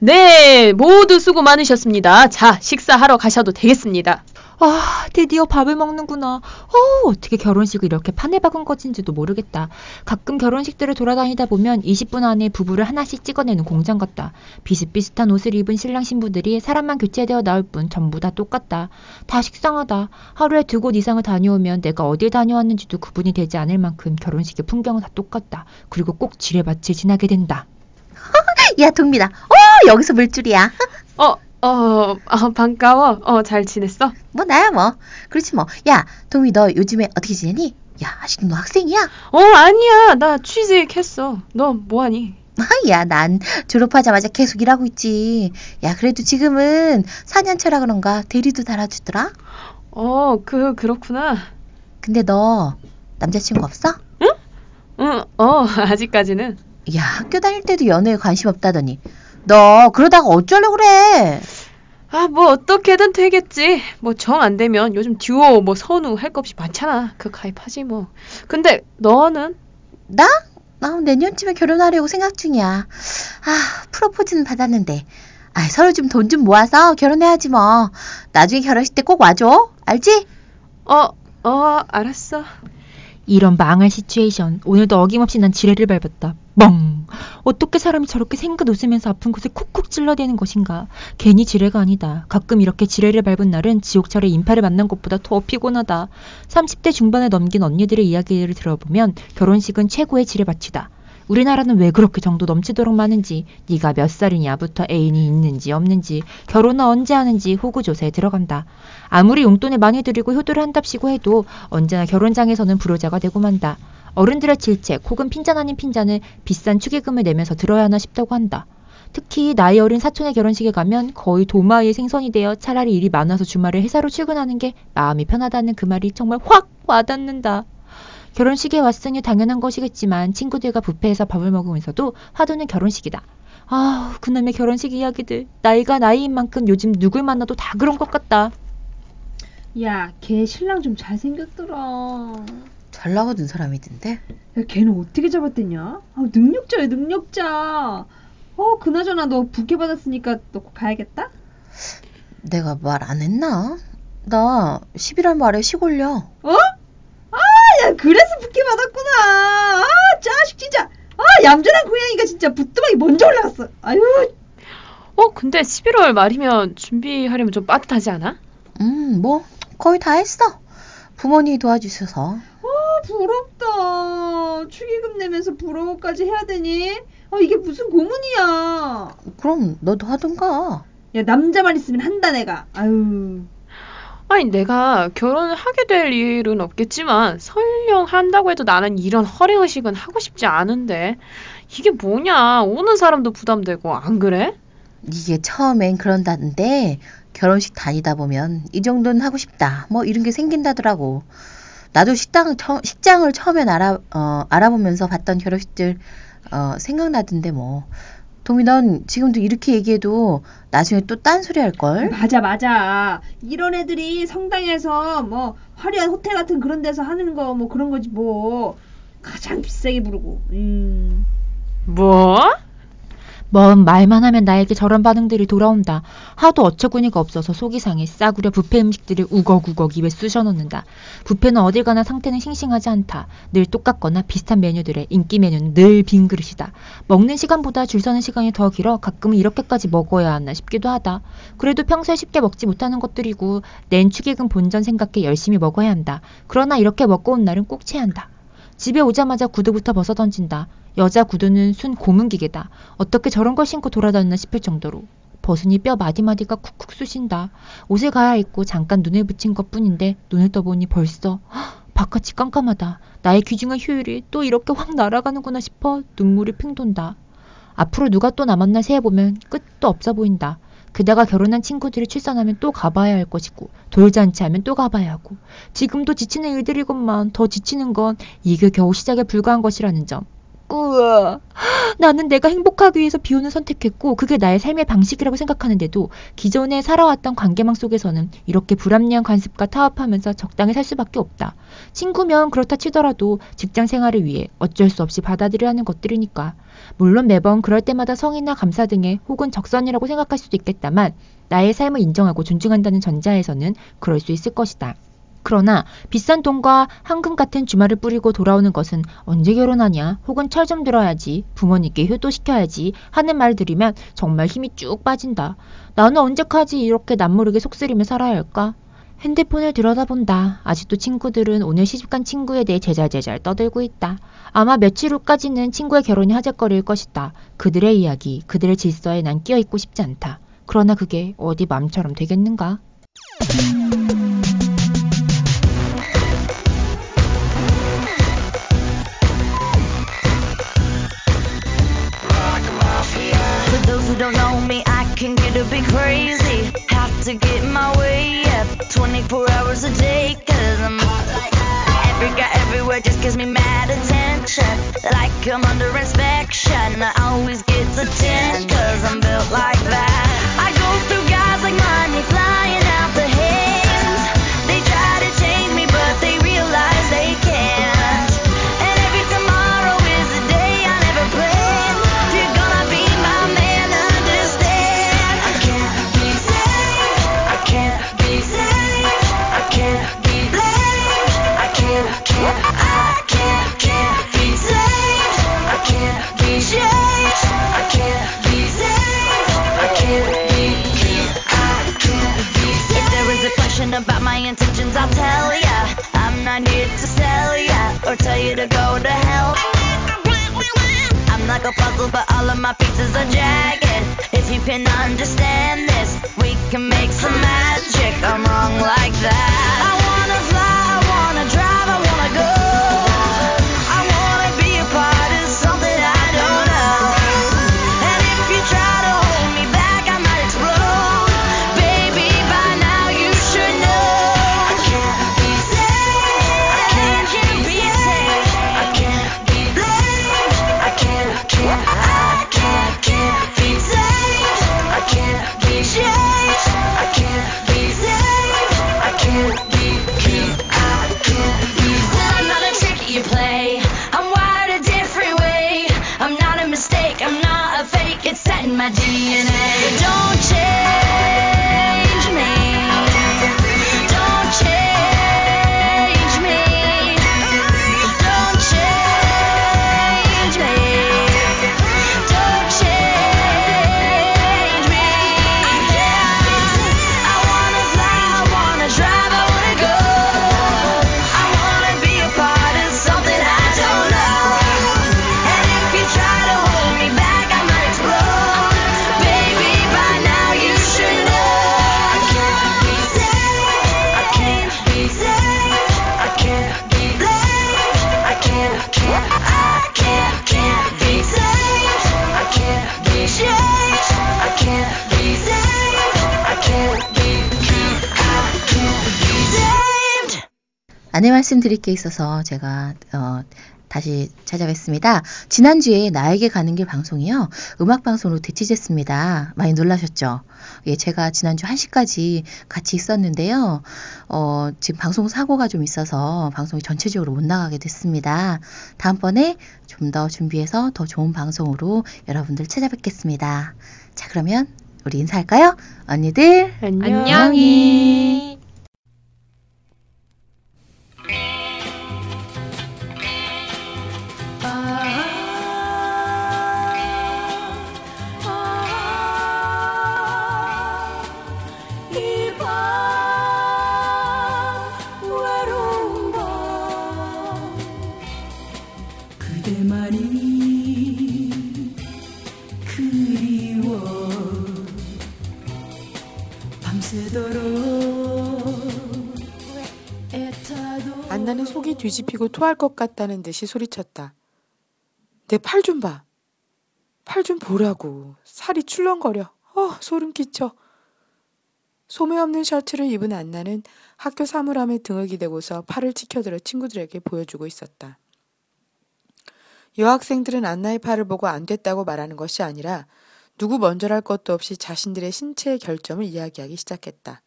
C: 네, 모두 수고 많으셨습니다. 자, 식사하러 가셔도 되겠습니다.
A: 아, 드디어 밥을 먹는구나. 어, 어떻게 결혼식을 이렇게 판에 박은 것인지도 모르겠다. 가끔 결혼식들을 돌아다니다 보면 20분 안에 부부를 하나씩 찍어내는 공장 같다. 비슷비슷한 옷을 입은 신랑 신부들이 사람만 교체되어 나올 뿐 전부 다 똑같다. 다 식상하다. 하루에 두 곳 이상을 다녀오면 내가 어딜 다녀왔는지도 구분이 되지 않을 만큼 결혼식의 풍경은 다 똑같다. 그리고 꼭 지뢰밭을 지나게 된다.
F: 야, 동민아. 어, 여기서 물줄이야.
C: 어, 어, 아, 반가워. 어, 잘 지냈어?
F: 뭐, 나야 뭐. 그렇지 뭐. 야, 동미 너 요즘에 어떻게 지내니? 야, 아직 너 학생이야?
C: 어, 아니야. 나 취직했어. 너 뭐하니?
F: 야, 난 졸업하자마자 계속 일하고 있지. 야, 그래도 지금은 4년차라 그런가 대리도 달아주더라?
C: 어, 그, 그렇구나.
F: 근데 너 남자친구 없어?
C: 응, 어, 아직까지는.
F: 야, 학교 다닐 때도 연애에 관심 없다더니. 너 그러다가 어쩌려고 그래?
C: 아, 뭐, 어떻게든 되겠지. 뭐, 정 안 되면 요즘 듀오, 뭐, 선우 할 거 없이 많잖아. 그 가입하지, 뭐. 근데, 너는?
F: 나? 나 내년쯤에 결혼하려고 생각 중이야. 아, 프로포즈는 받았는데. 아, 서로 좀 돈 좀 모아서 결혼해야지 뭐. 나중에 결혼식 때 꼭 와줘. 알지?
C: 어, 어, 알았어.
A: 이런 망할 시츄에이션. 오늘도 어김없이 난 지뢰를 밟았다. 멍! 어떻게 사람이 저렇게 생긋 웃으면서 아픈 곳에 쿡쿡 찔러대는 것인가. 괜히 지뢰가 아니다. 가끔 이렇게 지뢰를 밟은 날은 지옥철에 인파를 만난 것보다 더 피곤하다. 30대 중반을 넘긴 언니들의 이야기를 들어보면 결혼식은 최고의 지뢰 밭이다. 우리나라는 왜 그렇게 정도 넘치도록 많은지, 네가 몇 살이냐부터 애인이 있는지 없는지, 결혼은 언제 하는지 호구조사에 들어간다. 아무리 용돈을 많이 들이고 효도를 한답시고 해도 언제나 결혼장에서는 불효자가 되고 만다. 어른들의 질책 혹은 핀잔 아닌 핀잔을 비싼 축의금을 내면서 들어야 하나 싶다고 한다. 특히 나이 어린 사촌의 결혼식에 가면 거의 도마의 생선이 되어 차라리 일이 많아서 주말에 회사로 출근하는 게 마음이 편하다는 그 말이 정말 확 와닿는다. 결혼식에 왔으니 당연한 것이겠지만 친구들과 뷔페에서 밥을 먹으면서도 화두는 결혼식이다. 아, 그놈의 결혼식 이야기들. 나이가 나이인 만큼 요즘 누굴 만나도 다 그런 것 같다.
B: 야, 걔 신랑 좀 잘생겼더라.
F: 잘 나가던 사람이던데.
B: 야, 걔는 어떻게 잡았댔냐? 아, 능력자야, 능력자. 어, 그나저나 너 부케 받았으니까 너곧 가야겠다?
F: 내가 말 안 했나? 나 11월 말에 시골려.
B: 어? 아, 야, 그래서 부케 받았구나. 아, 짜식 진짜. 아, 얌전한 고양이가 진짜 부뚜막이 먼저 올라갔어. 아유,
C: 어, 근데 11월 말이면 준비하려면 좀 빠듯하지 않아?
F: 음, 뭐 거의 다 했어. 부모님이 도와주셔서.
B: 아, 부럽다. 축의금 내면서 부러워까지 해야 되니? 아, 이게 무슨 고문이야.
F: 그럼 너도 하든가.
B: 야, 남자만 있으면 한다, 내가. 아유.
C: 아니, 내가 결혼을 하게 될 일은 없겠지만, 설령 한다고 해도 나는 이런 허례의식은 하고 싶지 않은데, 이게 뭐냐, 오는 사람도 부담되고, 안 그래?
F: 이게 처음엔 그런다는데 결혼식 다니다 보면 이 정도는 하고 싶다. 뭐 이런 게 생긴다더라고. 나도 식당 처, 식장을 처음엔 알아 어, 알아보면서 봤던 결혼식들 어, 생각나던데 뭐. 동이 넌 지금도 이렇게 얘기해도 나중에 또 딴소리 할 걸.
B: 맞아, 맞아. 이런 애들이 성당에서 뭐 화려한 호텔 같은 그런 데서 하는 거 뭐 그런 거지 뭐. 가장 비싸게 부르고. 음.
C: 뭐?
A: 뭔 말만 하면 나에게 저런 반응들이 돌아온다. 하도 어처구니가 없어서 속이 상해 싸구려 뷔페 음식들을 우걱우걱 입에 쑤셔 넣는다. 뷔페는 어딜 가나 상태는 싱싱하지 않다. 늘 똑같거나 비슷한 메뉴들의 인기 메뉴는 늘 빈 그릇이다. 먹는 시간보다 줄 서는 시간이 더 길어 가끔은 이렇게까지 먹어야 하나 싶기도 하다. 그래도 평소에 쉽게 먹지 못하는 것들이고 낸 축의금 본전 생각해 열심히 먹어야 한다. 그러나 이렇게 먹고 온 날은 꼭 체한다. 집에 오자마자 구두부터 벗어 던진다. 여자 구두는 순 고문기계다. 어떻게 저런 걸 신고 돌아다녔나 싶을 정도로. 벗으니 뼈 마디마디가 쿡쿡 쑤신다. 옷을 갈아입고 잠깐 눈을 붙인 것 뿐인데 눈을 떠보니 벌써 헉, 바깥이 깜깜하다. 나의 귀중한 휴일이 또 이렇게 확 날아가는구나 싶어 눈물이 핑 돈다. 앞으로 누가 또 남았나 세어보면 끝도 없어 보인다. 게다가 결혼한 친구들이 출산하면 또 가봐야 할 것이고 돌잔치 하면 또 가봐야 하고 지금도 지치는 일들이건만 더 지치는 건 이게 겨우 시작에 불과한 것이라는 점. 우와. 나는 내가 행복하기 위해서 비혼을 선택했고 그게 나의 삶의 방식이라고 생각하는데도 기존에 살아왔던 관계망 속에서는 이렇게 불합리한 관습과 타협하면서 적당히 살 수밖에 없다. 친구면 그렇다 치더라도 직장 생활을 위해 어쩔 수 없이 받아들여야 하는 것들이니까. 물론 매번 그럴 때마다 성의나 감사 등의 혹은 적선이라고 생각할 수도 있겠다만 나의 삶을 인정하고 존중한다는 전자에서는 그럴 수 있을 것이다. 그러나 비싼 돈과 황금 같은 주말을 뿌리고 돌아오는 것은 언제 결혼하냐 혹은 철 좀 들어야지 부모님께 효도시켜야지 하는 말 들으면 정말 힘이 쭉 빠진다. 나는 언제까지 이렇게 남모르게 속쓰리며 살아야 할까? 핸드폰을 들여다본다. 아직도 친구들은 오늘 시집간 친구에 대해 제잘제잘 떠들고 있다. 아마 며칠 후까지는 친구의 결혼이 화제거리일 것이다. 그들의 이야기, 그들의 질서에 난 끼어있고 싶지 않다. 그러나 그게 어디 마음처럼 되겠는가?
G: Crazy. Have to get my way up 24 hours a day. Cause I'm hot like. Every guy everywhere just gives me mad attention. Like I'm under inspection. I always get the 10 cause I'm built like that. I go through guys like money flying like a puzzle, but all of my pieces are jagged. If you can understand this, we can make some magic. I'm wrong like that.
F: 안내 말씀드릴 게 있어서 제가 어, 다시 찾아뵙습니다. 지난주에 나에게 가는 길 방송이요. 음악 방송으로 대치됐습니다. 많이 놀라셨죠? 예, 제가 지난주 1시까지 같이 있었는데요. 어, 지금 방송 사고가 좀 있어서 방송이 전체적으로 못 나가게 됐습니다. 다음번에 좀 더 준비해서 더 좋은 방송으로 여러분들 찾아뵙겠습니다. 자, 그러면 우리 인사할까요? 언니들
C: 안녕.
A: 안녕히.
H: 나는 속이 뒤집히고 토할 것 같다는 듯이 소리쳤다. 내 팔 좀 봐. 팔 좀 보라고. 살이 출렁거려. 어, 소름 끼쳐. 소매 없는 셔츠를 입은 안나는 학교 사물함에 등을 기대고서 팔을 치켜들어 친구들에게 보여주고 있었다. 여학생들은 안나의 팔을 보고 안 됐다고 말하는 것이 아니라 누구 먼저랄 것도 없이 자신들의 신체의 결점을 이야기하기 시작했다.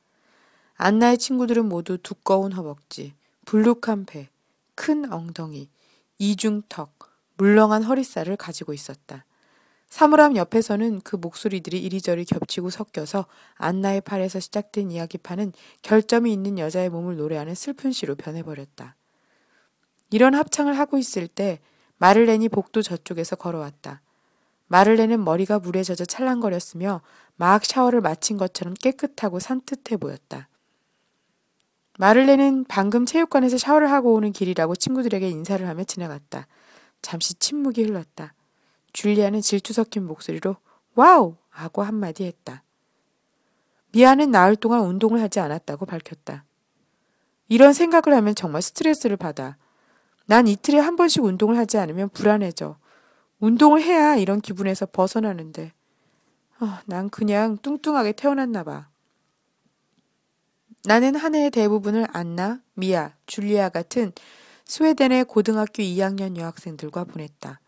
H: 안나의 친구들은 모두 두꺼운 허벅지, 불룩한 배, 큰 엉덩이, 이중턱, 물렁한 허리살을 가지고 있었다. 사물함 옆에서는 그 목소리들이 이리저리 겹치고 섞여서 안나의 팔에서 시작된 이야기판은 결점이 있는 여자의 몸을 노래하는 슬픈 시로 변해버렸다. 이런 합창을 하고 있을 때 마를렌이 복도 저쪽에서 걸어왔다. 마를렌은 머리가 물에 젖어 찰랑거렸으며 막 샤워를 마친 것처럼 깨끗하고 산뜻해 보였다. 마를렌은 방금 체육관에서 샤워를 하고 오는 길이라고 친구들에게 인사를 하며 지나갔다. 잠시 침묵이 흘렀다. 줄리아는 질투 섞인 목소리로 wow! 하고 한마디 했다. 미아는 나흘 동안 운동을 하지 않았다고 밝혔다. 이런 생각을 하면 정말 스트레스를 받아. 난 이틀에 한 번씩 운동을 하지 않으면 불안해져. 운동을 해야 이런 기분에서 벗어나는데. 아, 난 그냥 뚱뚱하게 태어났나 봐. 나는 한 해의 대부분을 안나, 미아, 줄리아 같은 스웨덴의 고등학교 2학년 여학생들과 보냈다.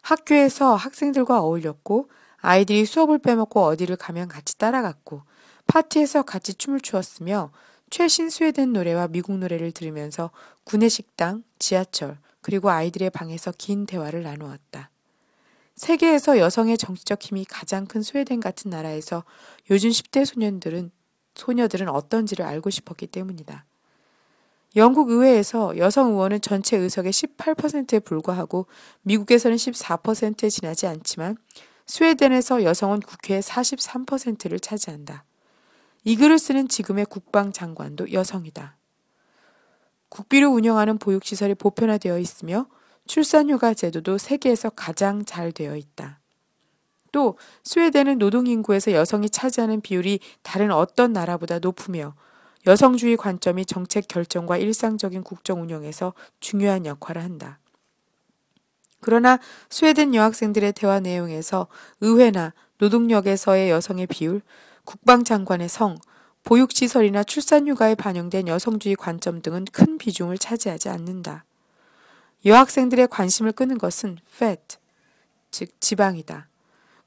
H: 학교에서 학생들과 어울렸고 아이들이 수업을 빼먹고 어디를 가면 같이 따라갔고 파티에서 같이 춤을 추었으며 최신 스웨덴 노래와 미국 노래를 들으면서 구내식당, 지하철, 그리고 아이들의 방에서 긴 대화를 나누었다. 세계에서 여성의 정치적 힘이 가장 큰 스웨덴 같은 나라에서 요즘 10대 소년들은 소녀들은 어떤지를 알고 싶었기 때문이다. 영국 의회에서 여성 의원은 전체 의석의 18%에 불과하고 미국에서는 14%에 지나지 않지만 스웨덴에서 여성은 국회의 43%를 차지한다. 이 글을 쓰는 지금의 국방장관도 여성이다. 국비를 운영하는 보육시설이 보편화되어 있으며 출산휴가 제도도 세계에서 가장 잘 되어 있다. 또 스웨덴은 노동인구에서 여성이 차지하는 비율이 다른 어떤 나라보다 높으며 여성주의 관점이 정책 결정과 일상적인 국정 운영에서 중요한 역할을 한다. 그러나 스웨덴 여학생들의 대화 내용에서 의회나 노동력에서의 여성의 비율, 국방장관의 성, 보육시설이나 출산휴가에 반영된 여성주의 관점 등은 큰 비중을 차지하지 않는다. 여학생들의 관심을 끄는 것은 fat, 즉 지방이다.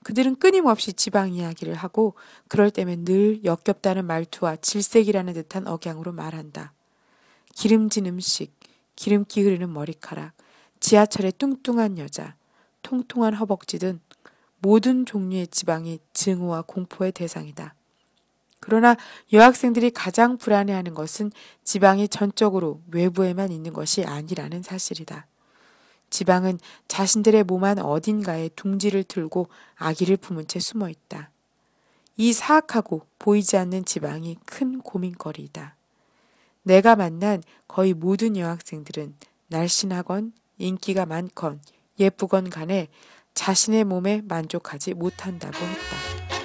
H: 그들은 끊임없이 지방 이야기를 하고 그럴 때면 늘 역겹다는 말투와 질색이라는 듯한 억양으로 말한다. 기름진 음식, 기름기 흐르는 머리카락, 지하철의 뚱뚱한 여자, 통통한 허벅지 등 모든 종류의 지방이 증오와 공포의 대상이다. 그러나 여학생들이 가장 불안해하는 것은 지방이 전적으로 외부에만 있는 것이 아니라는 사실이다. 지방은 자신들의 몸 안 어딘가에 둥지를 틀고 아기를 품은 채 숨어 있다. 이 사악하고 보이지 않는 지방이 큰 고민거리이다. 내가 만난 거의 모든 여학생들은 날씬하건 인기가 많건 예쁘건 간에 자신의 몸에 만족하지 못한다고 했다.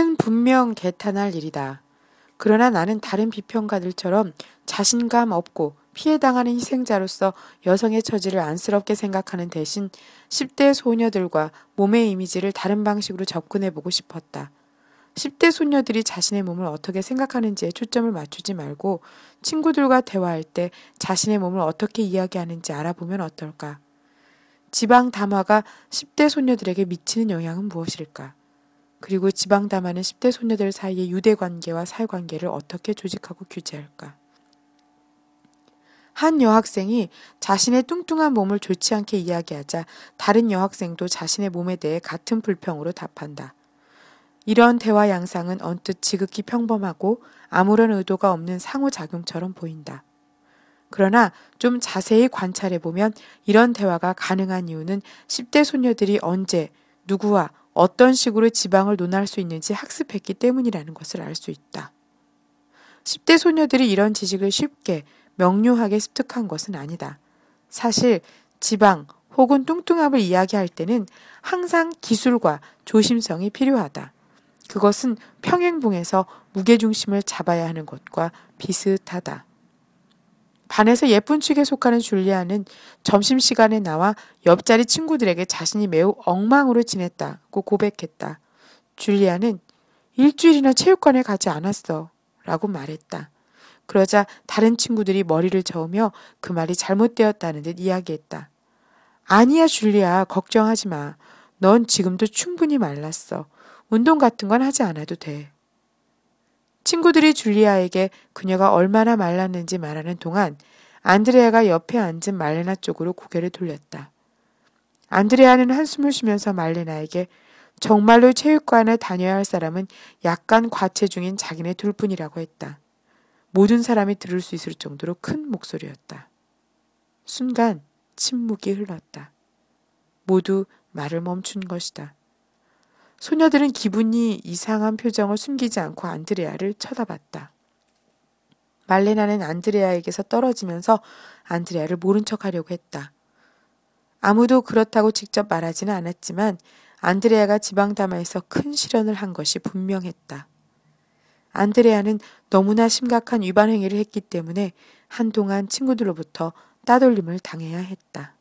I: 이는
H: 분명 개탄할 일이다. 그러나 나는 다른 비평가들처럼 자신감 없고 피해당하는 희생자로서 여성의 처지를 안쓰럽게 생각하는 대신 10대 소녀들과 몸의 이미지를 다른 방식으로 접근해보고 싶었다. 10대 소녀들이 자신의 몸을 어떻게 생각하는지에 초점을 맞추지 말고 친구들과 대화할 때 자신의 몸을 어떻게 이야기하는지 알아보면 어떨까? 지방 담화가 10대 소녀들에게 미치는 영향은 무엇일까? 그리고 지방 담화는 10대 소녀들 사이의 유대 관계와 사회 관계를 어떻게 조직하고 규제할까? 한 여학생이 자신의 뚱뚱한 몸을 좋지 않게 이야기하자 다른 여학생도 자신의 몸에 대해 같은 불평으로 답한다. 이런 대화 양상은 언뜻 지극히 평범하고 아무런 의도가 없는 상호작용처럼 보인다. 그러나 좀 자세히 관찰해 보면 이런 대화가 가능한 이유는 10대 소녀들이 언제, 누구와 어떤 식으로 지방을 논할 수 있는지 학습했기 때문이라는 것을 알 수 있다. 10대 소녀들이 이런 지식을 쉽게 명료하게 습득한 것은 아니다. 사실 지방 혹은 뚱뚱함을 이야기할 때는 항상 기술과 조심성이 필요하다. 그것은 평행봉에서 무게중심을 잡아야 하는 것과 비슷하다. 반에서 예쁜 축에 속하는 줄리아는 점심시간에 나와 옆자리 친구들에게 자신이 매우 엉망으로 지냈다고 고백했다. 줄리아는 일주일이나 체육관에 가지 않았어. 라고 말했다. 그러자 다른 친구들이 머리를 저으며 그 말이 잘못되었다는 듯 이야기했다. 아니야, 줄리아. 걱정하지 마. 넌 지금도 충분히 말랐어. 운동 같은 건 하지 않아도 돼. 친구들이 줄리아에게 그녀가 얼마나 말랐는지 말하는 동안 안드레아가 옆에 앉은 말레나 쪽으로 고개를 돌렸다. 안드레아는 한숨을 쉬면서 말레나에게 정말로 체육관을 다녀야 할 사람은 약간 과체중인 자기네 둘뿐이라고 했다. 모든 사람이 들을 수 있을 정도로 큰 목소리였다. 순간 침묵이 흘렀다. 모두 말을 멈춘 것이다. 소녀들은 기분이 이상한 표정을 숨기지 않고 안드레아를 쳐다봤다. 말레나는 안드레아에게서 떨어지면서 안드레아를 모른 척 하려고 했다. 아무도 그렇다고 직접 말하지는 않았지만 안드레아가 지방담화에서 큰 실현을 한 것이 분명했다. 안드레아는 너무나 심각한 위반 행위를 했기 때문에 한동안 친구들로부터 따돌림을 당해야 했다.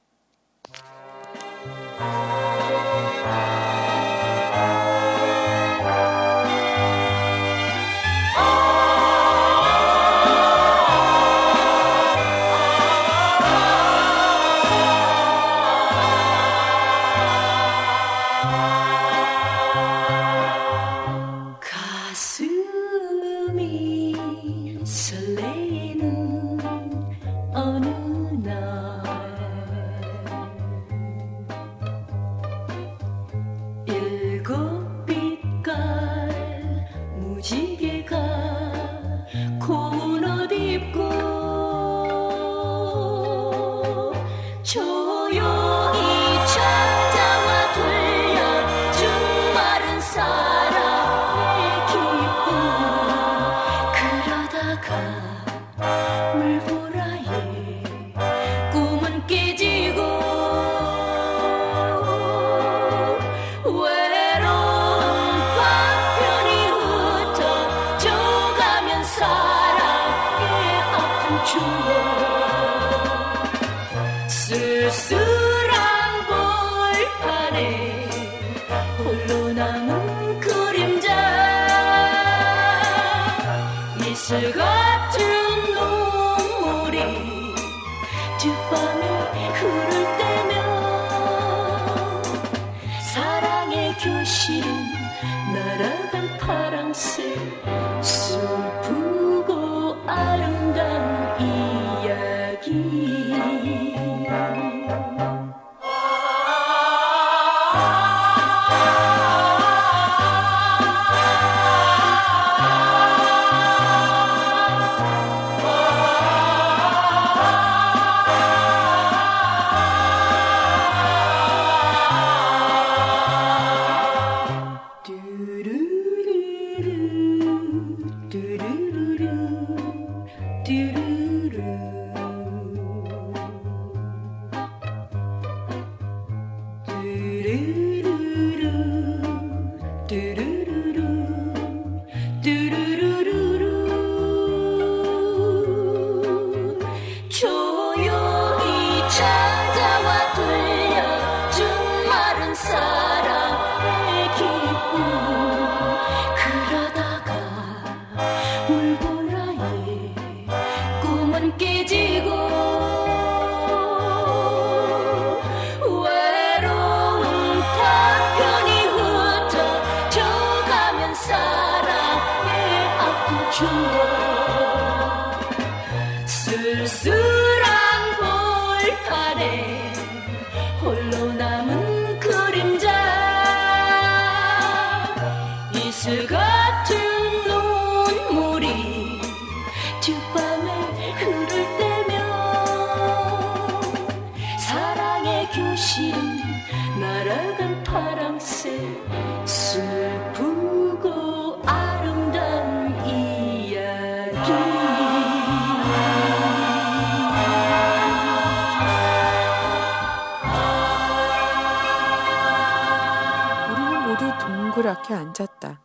H: 동그랗게 앉았다.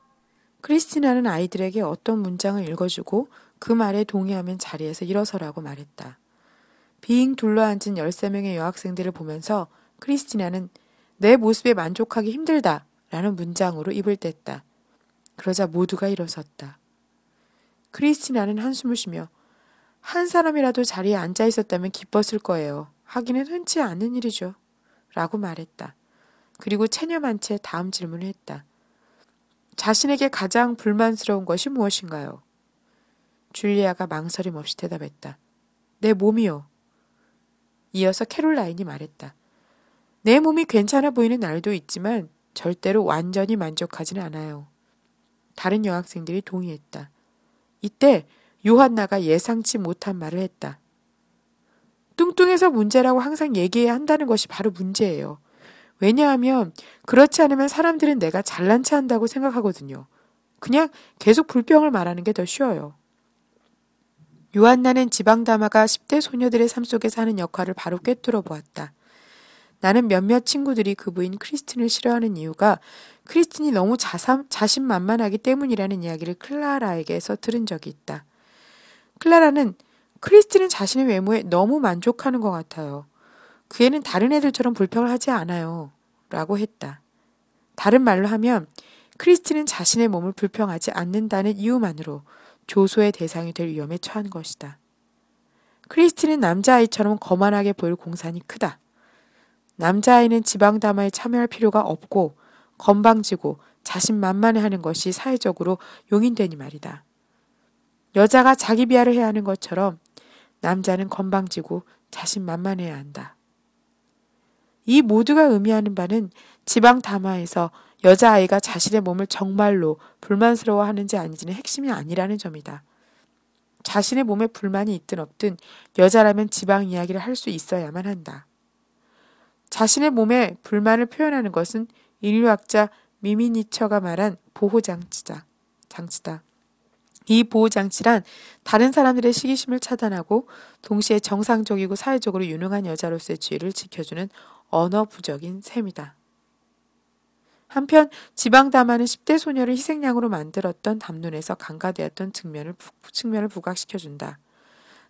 H: 크리스티나는 아이들에게 어떤 문장을 읽어주고 그 말에 동의하면 자리에서 일어서라고 말했다. 빙 둘러앉은 13명의 여학생들을 보면서 크리스티나는 내 모습에 만족하기 힘들다 라는 문장으로 입을 뗐다. 그러자 모두가 일어섰다. 크리스티나는 한숨을 쉬며 한 사람이라도 자리에 앉아 있었다면 기뻤을 거예요. 하기는 흔치 않은 일이죠. 라고 말했다. 그리고 체념한 채 다음 질문을 했다. 자신에게 가장 불만스러운 것이 무엇인가요? 줄리아가 망설임 없이 대답했다. 내 몸이요. 이어서 캐롤라인이 말했다. 내 몸이 괜찮아 보이는 날도 있지만 절대로 완전히 만족하지는 않아요. 다른 여학생들이 동의했다. 이때 요한나가 예상치 못한 말을 했다. 뚱뚱해서 문제라고 항상 얘기해야 한다는 것이 바로 문제예요. 왜냐하면 그렇지 않으면 사람들은 내가 잘난 체 한다고 생각하거든요. 그냥 계속 불평을 말하는 게 더 쉬워요. 요한나는 지방다마가 10대 소녀들의 삶 속에서 하는 역할을 바로 꿰뚫어 보았다. 나는 몇몇 친구들이 그 부인 크리스틴을 싫어하는 이유가 크리스틴이 너무 자삼, 자신만만하기 때문이라는 이야기를 클라라에게서 들은 적이 있다. 클라라는 크리스틴은 자신의 외모에 너무 만족하는 것 같아요. 그 애는 다른 애들처럼 불평을 하지 않아요. 라고 했다. 다른 말로 하면 크리스틴은 자신의 몸을 불평하지 않는다는 이유만으로 조소의 대상이 될 위험에 처한 것이다. 크리스틴은 남자아이처럼 거만하게 보일 공산이 크다. 남자아이는 지방담화에 참여할 필요가 없고 건방지고 자신만만해하는 것이 사회적으로 용인되니 말이다. 여자가 자기 비하를 해야 하는 것처럼 남자는 건방지고 자신만만해야 한다. 이 모두가 의미하는 바는 지방 담화에서 여자아이가 자신의 몸을 정말로 불만스러워하는지 아닌지는 핵심이 아니라는 점이다. 자신의 몸에 불만이 있든 없든 여자라면 지방 이야기를 할 수 있어야만 한다. 자신의 몸에 불만을 표현하는 것은 인류학자 미미니처가 말한 보호장치다. 장치다. 이 보호장치란 다른 사람들의 시기심을 차단하고 동시에 정상적이고 사회적으로 유능한 여자로서의 지위를 지켜주는 언어 부적인 셈이다. 한편 지방 담화는 10대 소녀를 희생양으로 만들었던 담론에서 강가되었던 측면을, 부, 측면을 부각시켜준다.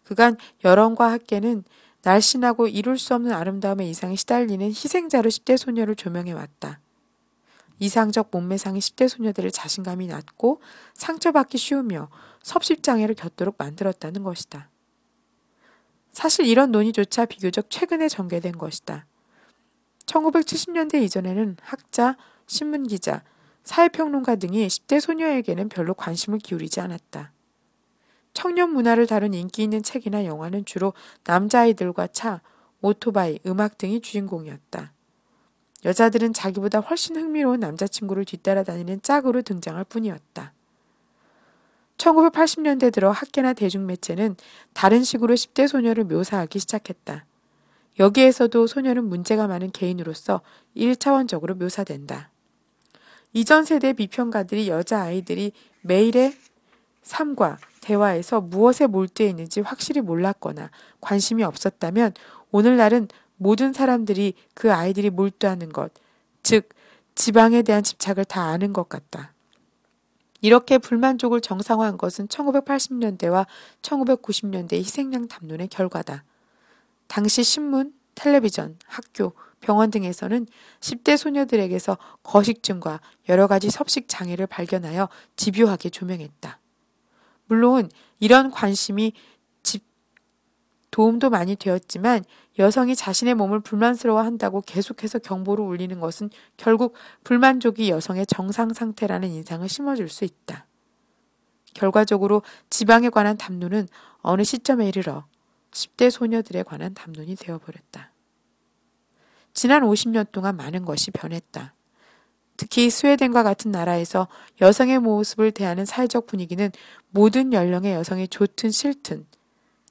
H: 그간 여론과 학계는 날씬하고 이룰 수 없는 아름다움의 이상에 시달리는 희생자로 10대 소녀를 조명해 왔다. 이상적 몸매상의 10대 소녀들을 자신감이 낮고 상처받기 쉬우며 섭식장애를 겪도록 만들었다는 것이다. 사실 이런 논의조차 비교적 최근에 전개된 것이다. 1970년대 이전에는 학자, 신문기자, 사회평론가 등이 10대 소녀에게는 별로 관심을 기울이지 않았다. 청년 문화를 다룬 인기 있는 책이나 영화는 주로 남자아이들과 차, 오토바이, 음악 등이 주인공이었다. 여자들은 자기보다 훨씬 흥미로운 남자친구를 뒤따라 다니는 짝으로 등장할 뿐이었다. 1980년대 들어 학계나 대중매체는 다른 식으로 10대 소녀를 묘사하기 시작했다. 여기에서도 소녀는 문제가 많은 개인으로서 1차원적으로 묘사된다. 이전 세대 비평가들이 여자아이들이 매일의 삶과 대화에서 무엇에 몰두해 있는지 확실히 몰랐거나 관심이 없었다면 오늘날은 모든 사람들이 그 아이들이 몰두하는 것, 즉, 지방에 대한 집착을 다 아는 것 같다. 이렇게 불만족을 정상화한 것은 1980년대와 1990년대 희생양 담론의 결과다. 당시 신문, 텔레비전, 학교, 병원 등에서는 10대 소녀들에게서 거식증과 여러 가지 섭식 장애를 발견하여 집요하게 조명했다. 물론 이런 관심이 집 도움도 많이 되었지만 여성이 자신의 몸을 불만스러워 한다고 계속해서 경보를 울리는 것은 결국 불만족이 여성의 정상 상태라는 인상을 심어줄 수 있다. 결과적으로 지방에 관한 담론은 어느 시점에 이르러 10대 소녀들에 관한 담론이 되어버렸다. 지난 50년 동안 많은 것이 변했다. 특히 스웨덴과 같은 나라에서 여성의 모습을 대하는 사회적 분위기는 모든 연령의 여성이 좋든 싫든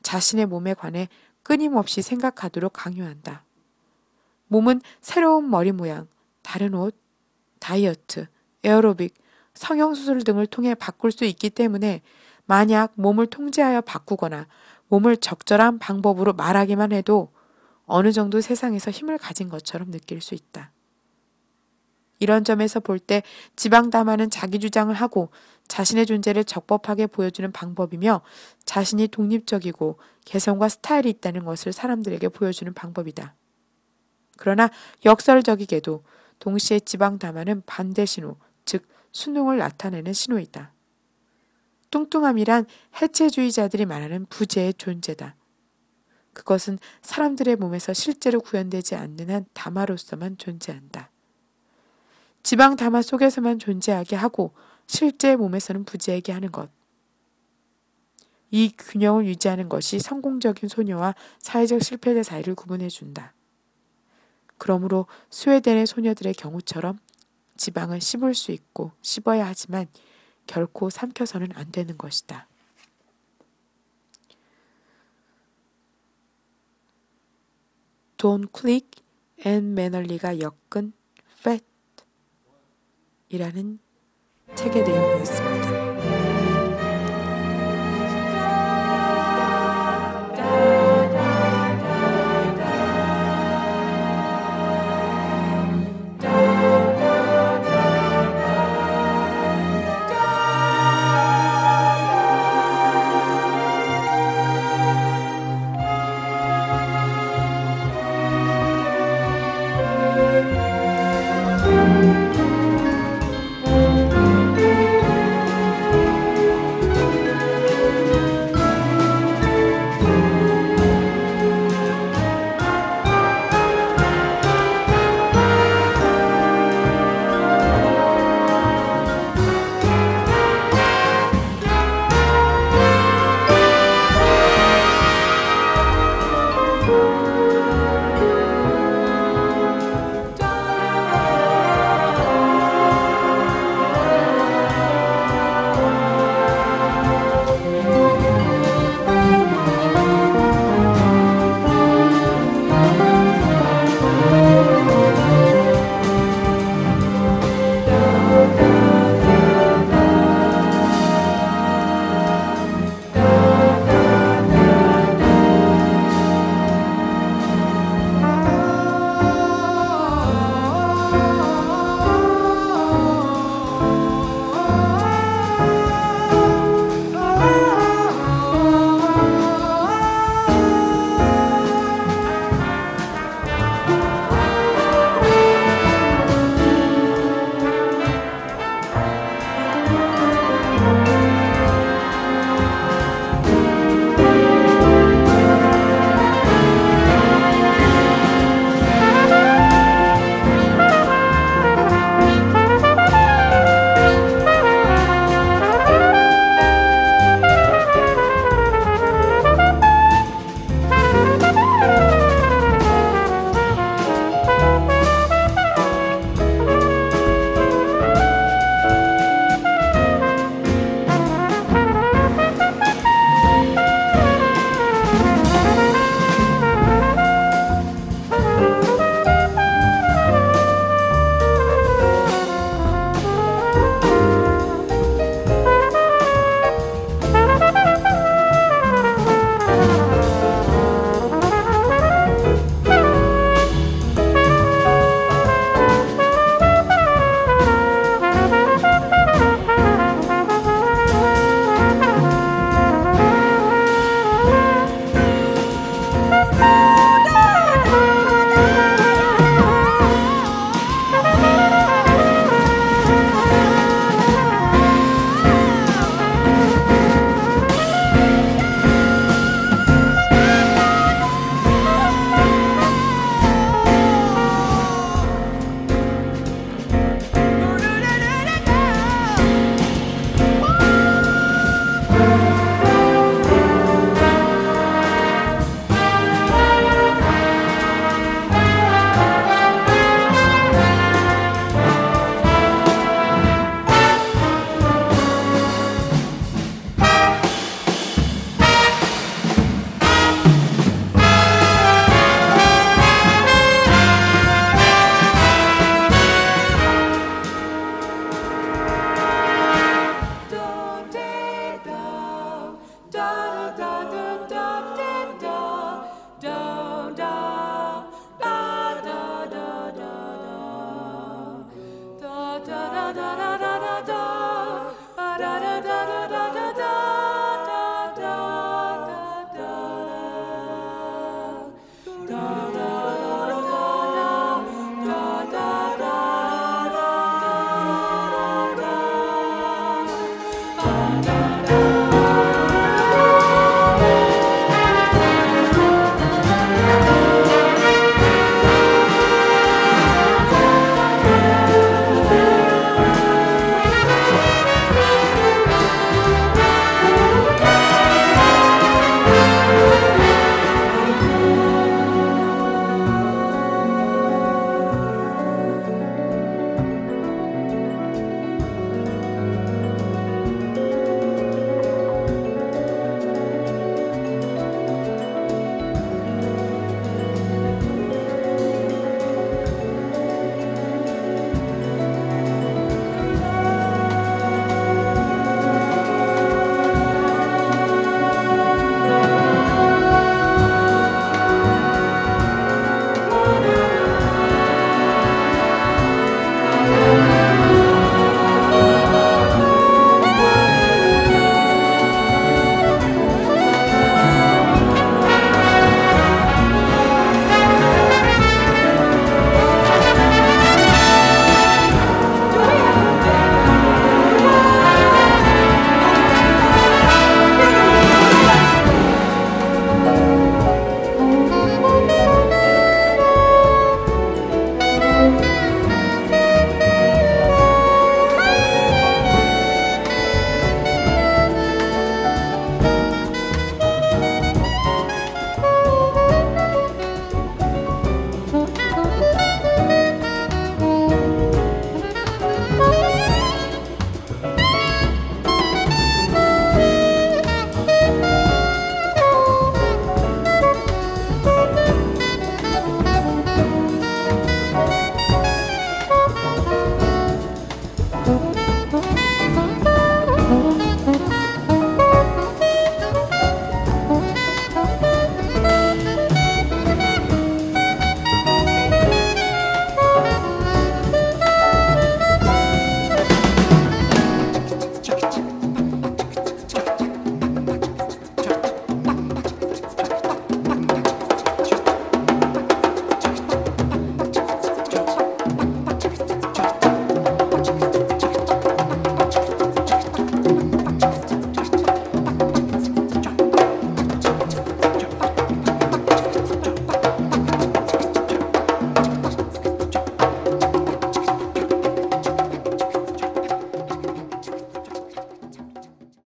H: 자신의 몸에 관해 끊임없이 생각하도록 강요한다. 몸은 새로운 머리 모양, 다른 옷, 다이어트, 에어로빅, 성형수술 등을 통해 바꿀 수 있기 때문에 만약 몸을 통제하여 바꾸거나 몸을 적절한 방법으로 말하기만 해도 어느 정도 세상에서 힘을 가진 것처럼 느낄 수 있다. 이런 점에서 볼 때 지방 담화는 자기 주장을 하고 자신의 존재를 적법하게 보여주는 방법이며 자신이 독립적이고 개성과 스타일이 있다는 것을 사람들에게 보여주는 방법이다. 그러나 역설적이게도 동시에 지방 담화는 반대 신호, 즉 순응을 나타내는 신호이다. 뚱뚱함이란 해체주의자들이 말하는 부재의 존재다. 그것은 사람들의 몸에서 실제로 구현되지 않는 한 담화로서만 존재한다. 지방 담화 속에서만 존재하게 하고 실제 몸에서는 부재하게 하는 것. 이 균형을 유지하는 것이 성공적인 소녀와 사회적 실패자 사이를 구분해 준다. 그러므로 스웨덴의 소녀들의 경우처럼 지방은 씹을 수 있고 씹어야 하지만 결코 삼켜서는 안 되는 것이다. 돈 클릭 앤 매널리가 엮은 이라는 책의 내용이었습니다.